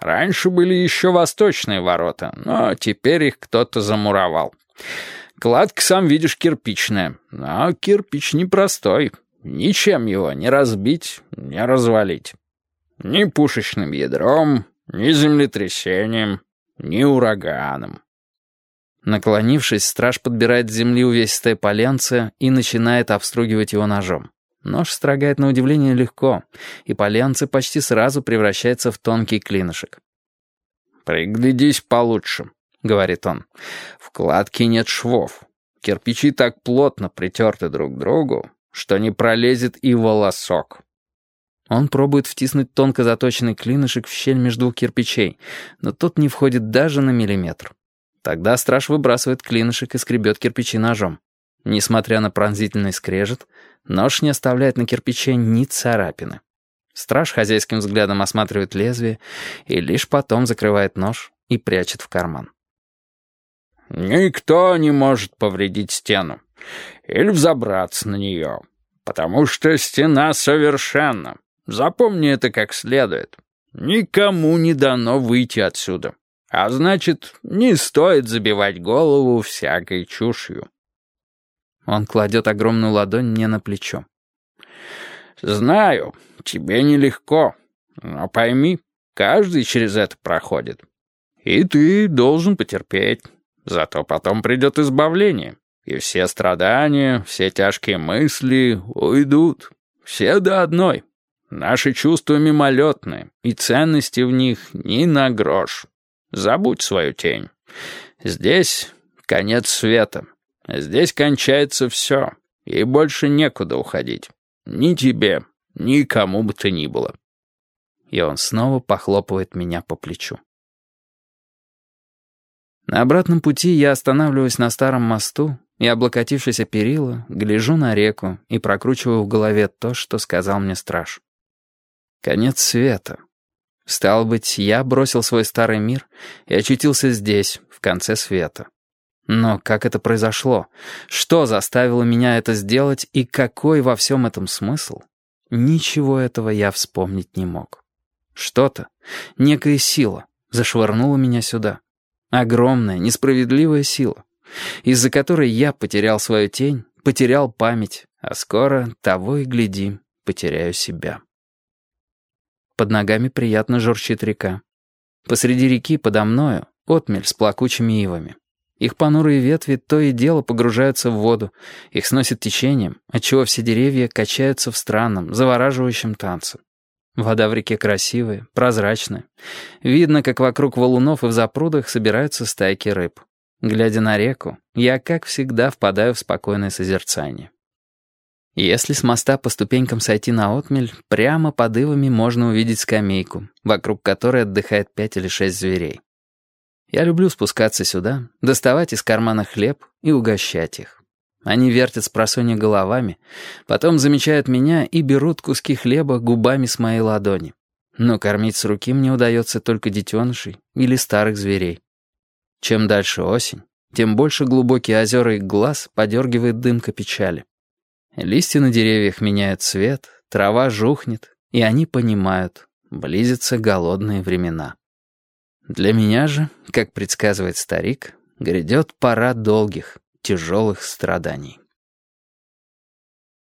Раньше были еще восточные ворота, но теперь их кто-то замуровал. Кладка, сам видишь, кирпичная, но кирпич непростой. Ничем его не разбить, не развалить. Ни пушечным ядром, ни землетрясением, ни ураганом. Наклонившись, страж подбирает с земли увесистое поленце и начинает обстругивать его ножом. Нож строгает на удивление легко, и поленце почти сразу превращается в тонкий клинышек. «Приглядись получше», — говорит он. «В кладке нет швов. Кирпичи так плотно притерты друг к другу, что не пролезет и волосок». Он пробует втиснуть тонко заточенный клинышек в щель между двух кирпичей, но тот не входит даже на миллиметр. Тогда страж выбрасывает клинышек и скребет кирпичи ножом. Несмотря на пронзительный скрежет, нож не оставляет на кирпиче ни царапины. Страж хозяйским взглядом осматривает лезвие и лишь потом закрывает нож и прячет в карман. «Никто не может повредить стену или взобраться на нее, потому что стена совершенна. Запомни это как следует. Никому не дано выйти отсюда, а значит, не стоит забивать голову всякой чушью». Он кладет огромную ладонь мне на плечо. «Знаю, тебе нелегко, но пойми, каждый через это проходит. И ты должен потерпеть. Зато потом придет избавление, и все страдания, все тяжкие мысли уйдут. Все до одной. Наши чувства мимолетны, и ценности в них ни на грош. Забудь свою тень. Здесь конец света». Здесь кончается все, и больше некуда уходить. Ни тебе, ни кому бы то ни было. И он снова похлопывает меня по плечу. На обратном пути я останавливаюсь на старом мосту и, облокотившись о перила, гляжу на реку и прокручиваю в голове то, что сказал мне страж. Конец света. Стало быть, я бросил свой старый мир и очутился здесь, в конце света. Но как это произошло? Что заставило меня это сделать и какой во всем этом смысл? Ничего этого я вспомнить не мог. Что-то, некая сила, зашвырнула меня сюда. Огромная, несправедливая сила, из-за которой я потерял свою тень, потерял память, а скоро, того и гляди, потеряю себя. Под ногами приятно журчит река. Посреди реки подо мною отмель с плакучими ивами. Их понурые ветви то и дело погружаются в воду, их сносит течением, отчего все деревья качаются в странном, завораживающем танце. Вода в реке красивая, прозрачная. Видно, как вокруг валунов и в запрудах собираются стайки рыб. Глядя на реку, я, как всегда, впадаю в спокойное созерцание. Если с моста по ступенькам сойти на отмель, прямо под ивами можно увидеть скамейку, вокруг которой отдыхает пять или шесть зверей. Я люблю спускаться сюда, доставать из кармана хлеб и угощать их. Они вертят с просонья головами, потом замечают меня и берут куски хлеба губами с моей ладони. Но кормить с руки мне удается только детенышей или старых зверей. Чем дальше осень, тем больше глубокие озера их глаз подергивает дымка печали. Листья на деревьях меняют цвет, трава жухнет, и они понимают, близятся голодные времена. Для меня же, как предсказывает старик, грядет пора долгих, тяжелых страданий.